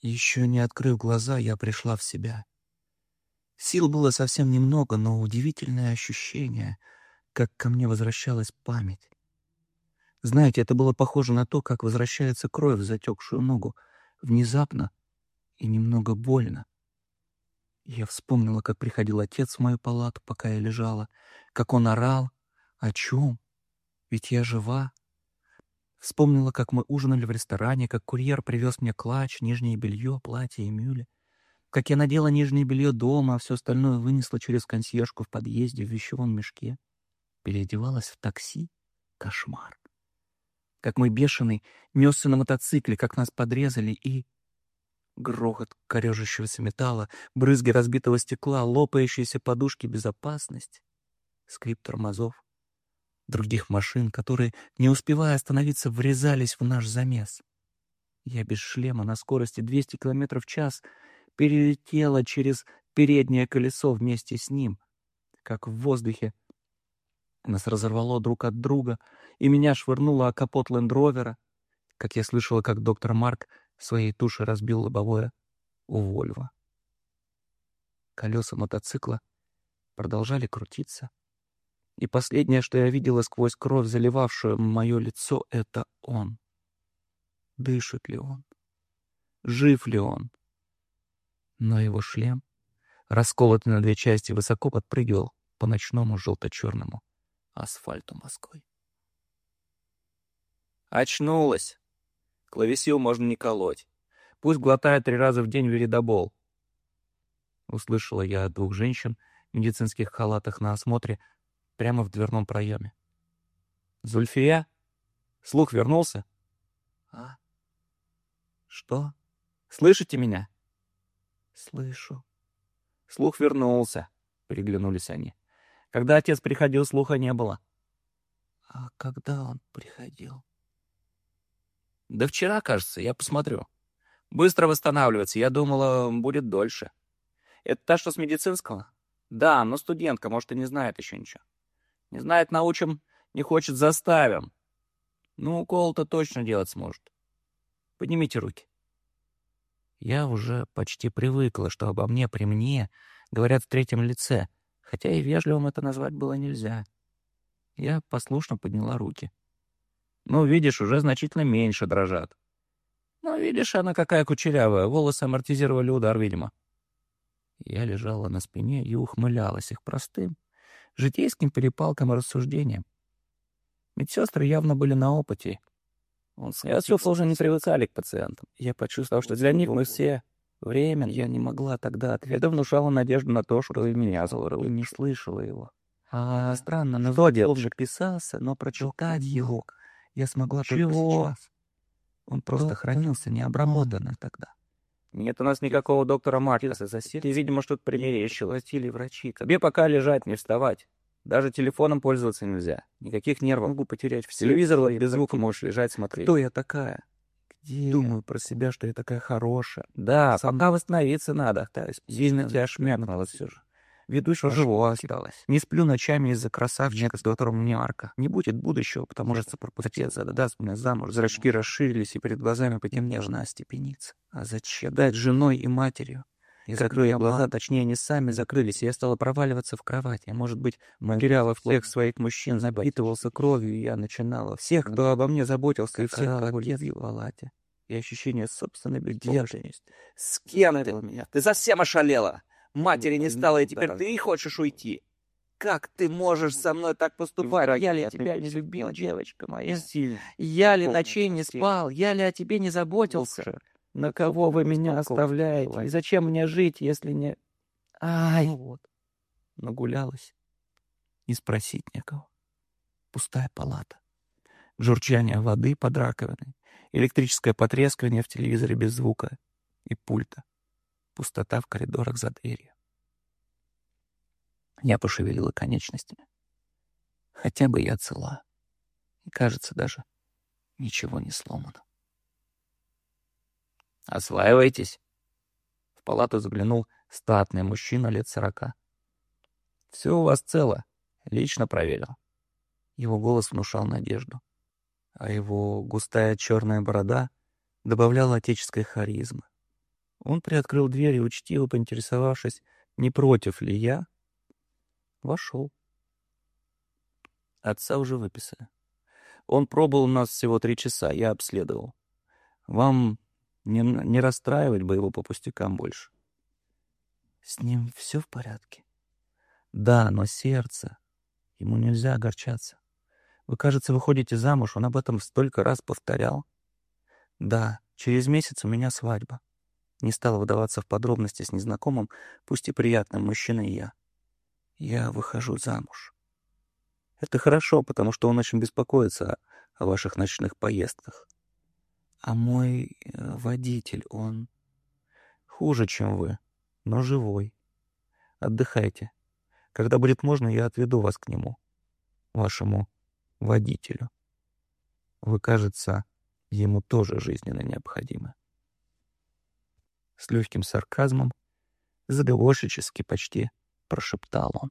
Еще не открыв глаза, я пришла в себя. Сил было совсем немного, но удивительное ощущение, как ко мне возвращалась память. Знаете, это было похоже на то, как возвращается кровь в затекшую ногу, внезапно и немного больно. Я вспомнила, как приходил отец в мою палату, пока я лежала, как он орал, о чем, ведь я жива. Вспомнила, как мы ужинали в ресторане, как курьер привез мне клатч, нижнее белье, платье и мюли. Как я надела нижнее белье дома, а все остальное вынесла через консьержку в подъезде в вещевом мешке. Переодевалась в такси. Кошмар. Как мой бешеный несся на мотоцикле, как нас подрезали и... Грохот корежащегося металла, брызги разбитого стекла, лопающиеся подушки безопасности, скрип тормозов других машин, которые, не успевая остановиться, врезались в наш замес. Я без шлема на скорости 200 км в час перелетела через переднее колесо вместе с ним, как в воздухе. Нас разорвало друг от друга, и меня швырнуло о капот лендровера, как я слышала, как доктор Марк своей тушей разбил лобовое у Вольва. Колеса мотоцикла продолжали крутиться, и последнее, что я видела сквозь кровь, заливавшую мое лицо, — это он. Дышит ли он? Жив ли он? Но его шлем, расколотый на две части, высоко подпрыгивал по ночному желто-черному асфальту Москвы. Очнулась. Клавесил можно не колоть. Пусть глотает три раза в день веридобол. Услышала я от двух женщин в медицинских халатах на осмотре, прямо в дверном проеме. «Зульфия? Слух вернулся?» «А? Что? Слышите меня?» «Слышу». «Слух вернулся», — переглянулись они. «Когда отец приходил, слуха не было». «А когда он приходил?» «Да вчера, кажется, я посмотрю. Быстро восстанавливается, я думала, будет дольше». «Это та, что с медицинского?» «Да, но студентка, может, и не знает еще ничего». Не знает, научим, не хочет, заставим. Ну, укол-то точно делать сможет. Поднимите руки. Я уже почти привыкла, что обо мне при мне говорят в третьем лице, хотя и вежливым это назвать было нельзя. Я послушно подняла руки. Ну, видишь, уже значительно меньше дрожат. Ну, видишь, она какая кучерявая, волосы амортизировали удар, видимо. Я лежала на спине и ухмылялась их простым, житейским перепалкам и рассуждениям. Медсестры явно были на опыте. Я чувствовал, уже не привыкали к пациентам. Я почувствовал, что для них мы все времен. Я не могла тогда ответить. Я внушала надежду на то, что и меня злорыл, не слышала его. А странно, на вроде он же писался, но прочитать его я смогла только сейчас. Он просто хранился необработанно тогда. Нет у нас никакого доктора Мартинса. Ты, видимо, что-то примерещил. Платили врачи. Тебе пока лежать, не вставать. Даже телефоном пользоваться нельзя. Никаких нервов. Могу потерять все. Телевизор без звука можешь лежать, смотреть. Кто я такая? Где? Думаю про себя, что я такая хорошая. Да, Сам... пока восстановиться надо. Есть, жизнь я шмякнула все же. Ведущего живого осталось. Не сплю ночами из-за красавчика, с которым мне арка. Не будет будущего, потому что пропустец задаст меня замуж. Зрачки расширились, и перед глазами потемнела жена остепениться. А зачем? Дать женой и матерью. И закрою я глаза, точнее, они сами закрылись, и я стала проваливаться в кровати. Может быть, материалов всех своих мужчин запитывался кровью, и я начинала. Всех, кто обо мне заботился, и всех, кто в палате. И ощущение собственной беспомощности. С кем у меня? Ты совсем ошалела? Матери не стало, и теперь ты хочешь уйти. Как ты можешь со мной так поступать? Я ли тебя не любил, девочка моя? Я ли ночей не спал? Я ли о тебе не заботился? На кого вы меня оставляете? И зачем мне жить, если не... Ай! Ну вот. Нагулялась. И спросить некого. Пустая палата. Журчание воды под раковиной. Электрическое потрескивание в телевизоре без звука и пульта пустота в коридорах за дверью. Я пошевелила конечностями. Хотя бы я цела. И, кажется, даже ничего не сломано. «Осваивайтесь!» В палату заглянул статный мужчина лет сорока. «Все у вас цело. Лично проверил». Его голос внушал надежду, а его густая черная борода добавляла отеческой харизмы. Он приоткрыл дверь и, учтиво поинтересовавшись, не против ли я, вошел. Отца уже выписали. Он пробыл у нас всего три часа, я обследовал. Вам не, не расстраивать бы его по пустякам больше. С ним все в порядке? Да, но сердце. Ему нельзя огорчаться. Вы, кажется, выходите замуж, он об этом столько раз повторял. Да, через месяц у меня свадьба. Не стала выдаваться в подробности с незнакомым, пусть и приятным мужчиной я. Я выхожу замуж. Это хорошо, потому что он очень беспокоится о, о ваших ночных поездках. А мой э, водитель, он... Хуже, чем вы, но живой. Отдыхайте. Когда будет можно, я отведу вас к нему, вашему водителю. Вы, кажется, ему тоже жизненно необходимы. С легким сарказмом, заговорщически почти прошептал он.